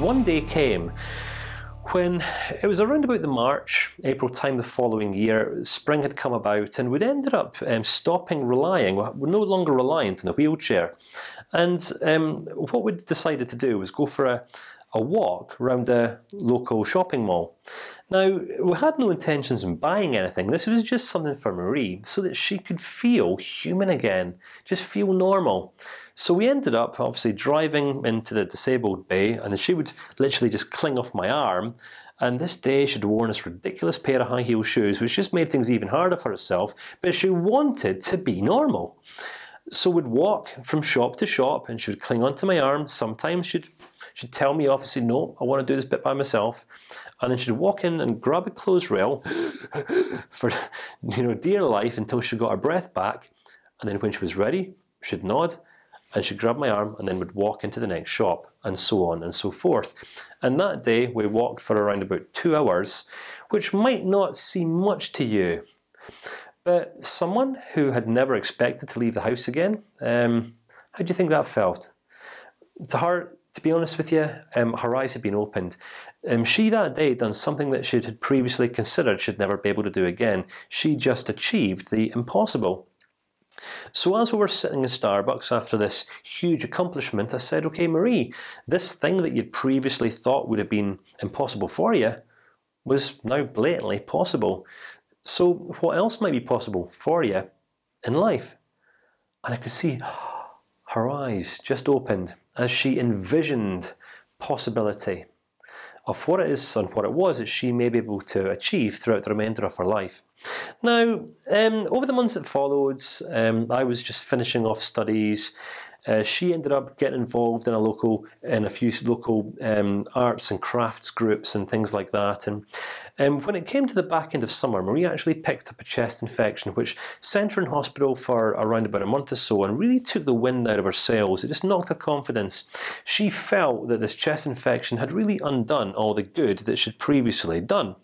one day came when it was around about the March, April time the following year, spring had come about, and we'd ended up um, stopping relying. We're no longer reliant on a wheelchair, and um, what we decided to do was go for a, a walk around the local shopping mall. Now we had no intentions of buying anything. This was just something for Marie, so that she could feel human again, just feel normal. So we ended up obviously driving into the disabled bay, and she would literally just cling off my arm. And this day she'd worn this ridiculous pair of high heel shoes, which just made things even harder for herself. But she wanted to be normal, so we'd walk from shop to shop, and she would cling onto my arm. Sometimes she'd she'd tell me obviously, no, I want to do this bit by myself, and then she'd walk in and grab a clothes rail for you know dear life until she got her breath back, and then when she was ready, she'd nod and she'd grab my arm and then would walk into the next shop, and so on and so forth. And that day we walked for around about two hours, which might not seem much to you, but someone who had never expected to leave the house again, um, how do you think that felt? To her, to be honest with you, um, her eyes had been opened. Um, she that day had done something that she had previously considered she'd never be able to do again. She just achieved the impossible. So as we were sitting in Starbucks after this huge accomplishment, I said, "Okay, Marie, this thing that you'd previously thought would have been impossible for you was now blatantly possible. So what else might be possible for you in life?" And I could see her eyes just opened as she envisioned possibility of what it is and what it was that she may be able to achieve throughout the remainder of her life. Now, um, over the months that followed, um, I was just finishing off studies. Uh, she ended up getting involved in a local, in a few local um, arts and crafts groups and things like that. And um, when it came to the back end of summer, Marie actually picked up a chest infection, which sent her in hospital for around about a month or so, and really took the wind out of her sails. It just knocked her confidence. She felt that this chest infection had really undone all the good that she'd previously done.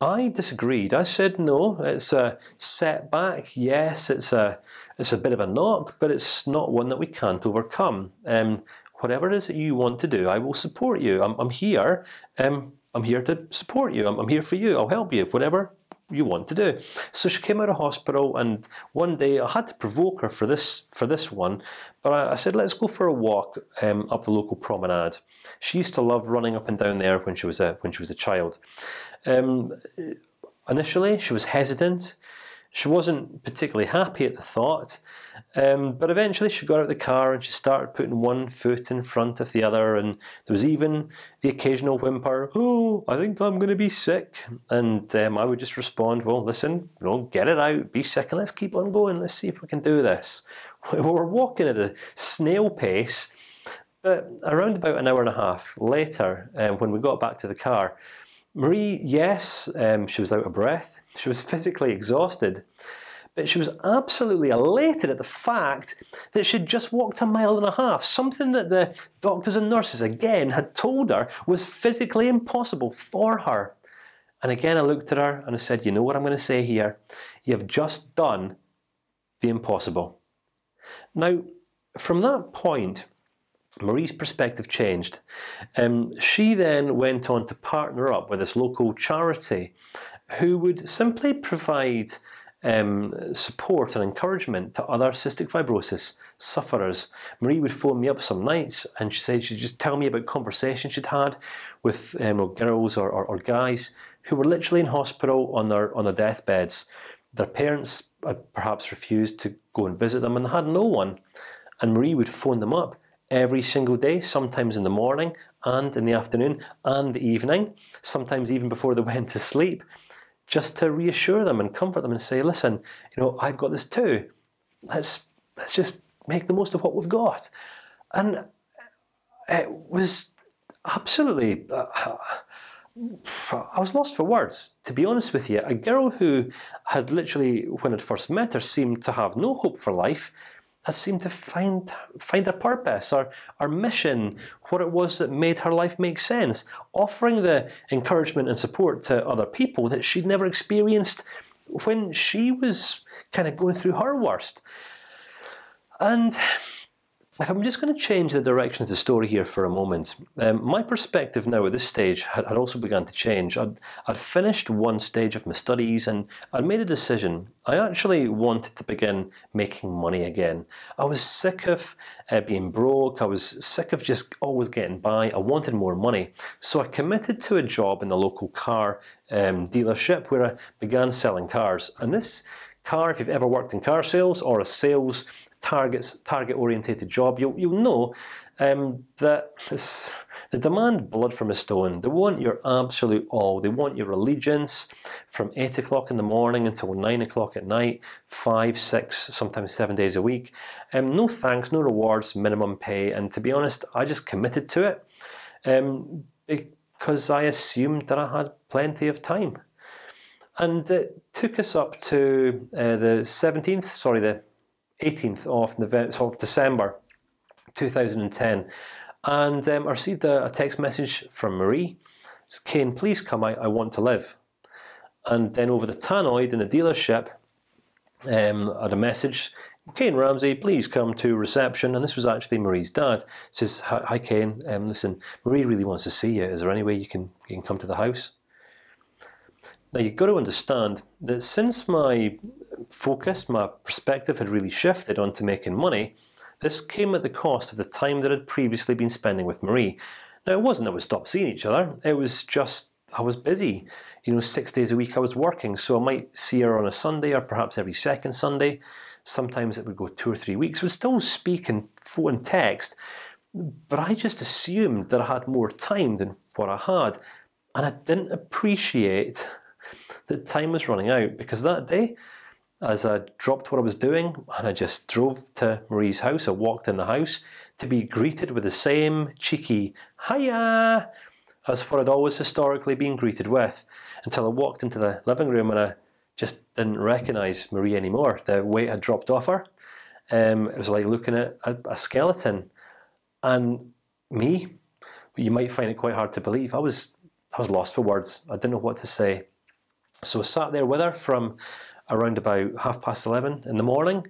I disagreed. I said no. It's a setback. Yes, it's a it's a bit of a knock, but it's not one that we can't overcome. Um, whatever it is that you want to do, I will support you. I'm, I'm here. Um, I'm here to support you. I'm, I'm here for you. I'll help you. Whatever you want to do. So she came out of hospital, and one day I had to provoke her for this for this one. But I, I said, "Let's go for a walk um, up the local promenade." She used to love running up and down there when she was a when she was a child. Um, initially, she was hesitant. She wasn't particularly happy at the thought, um, but eventually she got out of the car and she started putting one foot in front of the other, and there was even the occasional whimper, "Oh, I think I'm going to be sick," and um, I would just respond, "Well, listen, know, get it out, be sick, and let's keep on going. Let's see if we can do this." We were walking at a snail pace, but around about an hour and a half later, um, when we got back to the car, Marie, yes, um, she was out of breath. She was physically exhausted, but she was absolutely elated at the fact that she'd just walked a mile and a half. Something that the doctors and nurses again had told her was physically impossible for her. And again, I looked at her and I said, "You know what I'm going to say here? You've just done the impossible." Now, from that point, Marie's perspective changed. Um, she then went on to partner up with this local charity, who would simply provide um, support and encouragement to other cystic fibrosis sufferers. Marie would phone me up some nights, and she said she'd just tell me about conversations she'd had with um, girls or, or, or, guys who were literally in hospital on their on their deathbeds. Their parents had perhaps refused to go and visit them, and they had no one. And Marie would phone them up every single day, sometimes in the morning and in the afternoon and the evening, sometimes even before they went to sleep, just to reassure them and comfort them and say, "Listen, you know, I've got this too. Let's let's just make the most of what we've got." And it was absolutely. Uh, I was lost for words, to be honest with you. A girl who had literally, when I first met her, seemed to have no hope for life, seemed to find find a purpose or our mission, what it was that made her life make sense, offering the encouragement and support to other people that she'd never experienced when she was kind of going through her worst. And if I'm just going to change the direction of the story here for a moment, um, my perspective now at this stage had, had also begun to change. I'd, I'd, finished one stage of my studies and I'd made a decision. I actually wanted to begin making money again. I was sick of uh, being broke. I was sick of just always getting by. I wanted more money, so I committed to a job in the local car um, dealership where I began selling cars. And this car, if you've ever worked in car sales or a sales targets target orientated job, you'll you'll know um, that this, demand blood from a stone. They want your absolute all. They want your allegiance from eight o'clock in the morning until nine o'clock at night, five, six, sometimes seven days a week. Um, no thanks, no rewards, minimum pay. And to be honest, I just committed to it um, because I assumed that I had plenty of time. And it took us up to uh, the seventeenth, sorry, the 18th of November, of December, 2010, and um, I received a, a, text message from Marie. It's, Kane, please come. I, I want to live. And then over the tannoy in the dealership, um, I had a message. Kane Ramsey, please come to reception. And this was actually Marie's dad. says, "Hi, Kane. Um, listen, Marie really wants to see you. Is there any way you can you can come to the house?" Now you've got to understand that since my focus, my perspective had really shifted onto making money. This came at the cost of the time that I'd previously been spending with Marie. Now it wasn't that we stopped seeing each other. It was just I was busy. You know, six days a week I was working, so I might see her on a Sunday or perhaps every second Sunday. Sometimes it would go two or three weeks. We'd still speak and phone text, but I just assumed that I had more time than what I had, and I didn't appreciate that time was running out because that day as I dropped what I was doing and I just drove to Marie's house. I walked in the house to be greeted with the same cheeky "Hiya" as what I'd always historically been greeted with, until I walked into the living room and I just didn't recognise Marie anymore. The weight had dropped off her. Um, it was like looking at a, a skeleton, and me. You might find it quite hard to believe. I was I was lost for words. I didn't know what to say. So I sat there with her from around about half past eleven in the morning,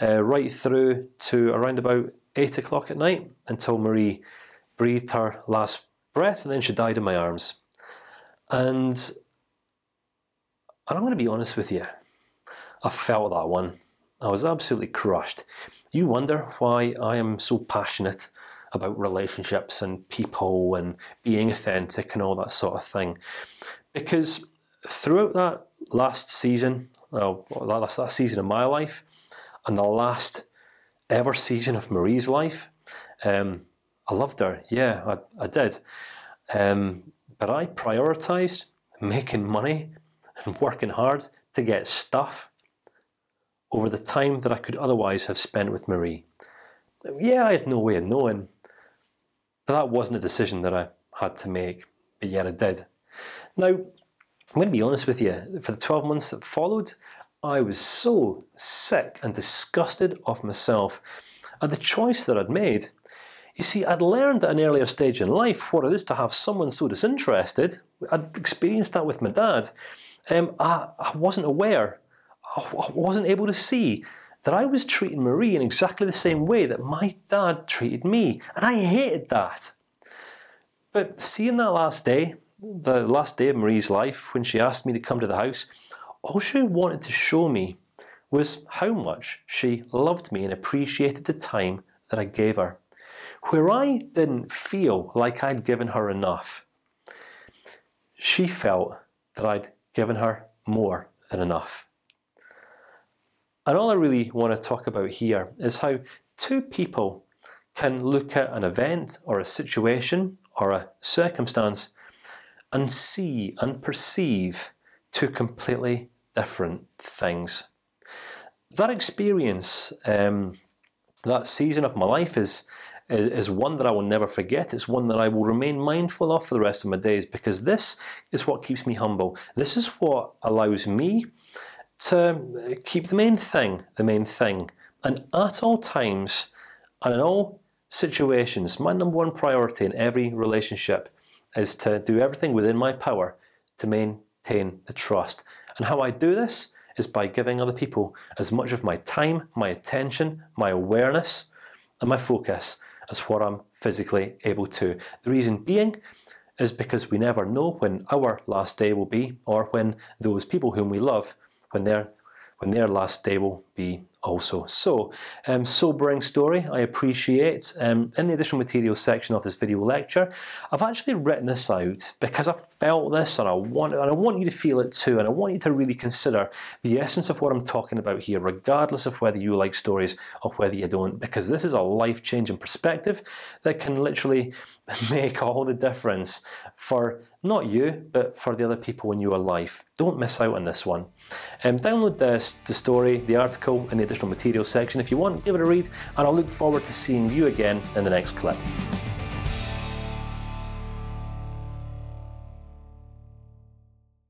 uh, right through to around about eight o'clock at night until Marie breathed her last breath, and then she died in my arms. And, and I'm going to be honest with you, I felt that one. I was absolutely crushed. You wonder why I am so passionate about relationships and people and being authentic and all that sort of thing, because throughout that last season well, that's that season of my life, and the last ever season of Marie's life. Um, I loved her, yeah, I, I did, um, but I prioritized making money and working hard to get stuff over the time that I could otherwise have spent with Marie. Yeah, I had no way of knowing, but that wasn't a decision that I had to make. But yet I did. Now, I'm going to be honest with you. For the 12 months that followed, I was so sick and disgusted of myself at the choice that I'd made. You see, I'd learned at an earlier stage in life what it is to have someone so disinterested. I'd experienced that with my dad. Um, I, I wasn't aware. I wasn't able to see that I was treating Marie in exactly the same way that my dad treated me, and I hated that. But seeing that last day, the last day of Marie's life when she asked me to come to the house, all she wanted to show me was how much she loved me and appreciated the time that I gave her. Where I didn't feel like I'd given her enough, she felt that I'd given her more than enough. And all I really want to talk about here is how two people can look at an event or a situation or a circumstance and see and perceive two completely different things. That experience, um, that season of my life, is, is is one that I will never forget. It's one that I will remain mindful of for the rest of my days because this is what keeps me humble. This is what allows me to keep the main thing, the main thing, and at all times and in all situations, my number one priority in every relationship is to do everything within my power to maintain the trust. And how I do this is by giving other people as much of my time, my attention, my awareness and my focus as what I'm physically able to. The reason being is because we never know when our last day will be, or when those people whom we love, when their when their last day will be also. So, um, sobering story. I appreciate. Um, in the additional materials section of this video lecture, I've actually written this out because I felt this, and I want and I want you to feel it too, and I want you to really consider the essence of what I'm talking about here, regardless of whether you like stories or whether you don't, because this is a life-changing perspective that can literally make all the difference for not you, but for the other people in your life. Don't miss out on this one. Um, download this, the story, the article, and the additional material section if you want. Give it a read, and I'll look forward to seeing you again in the next clip.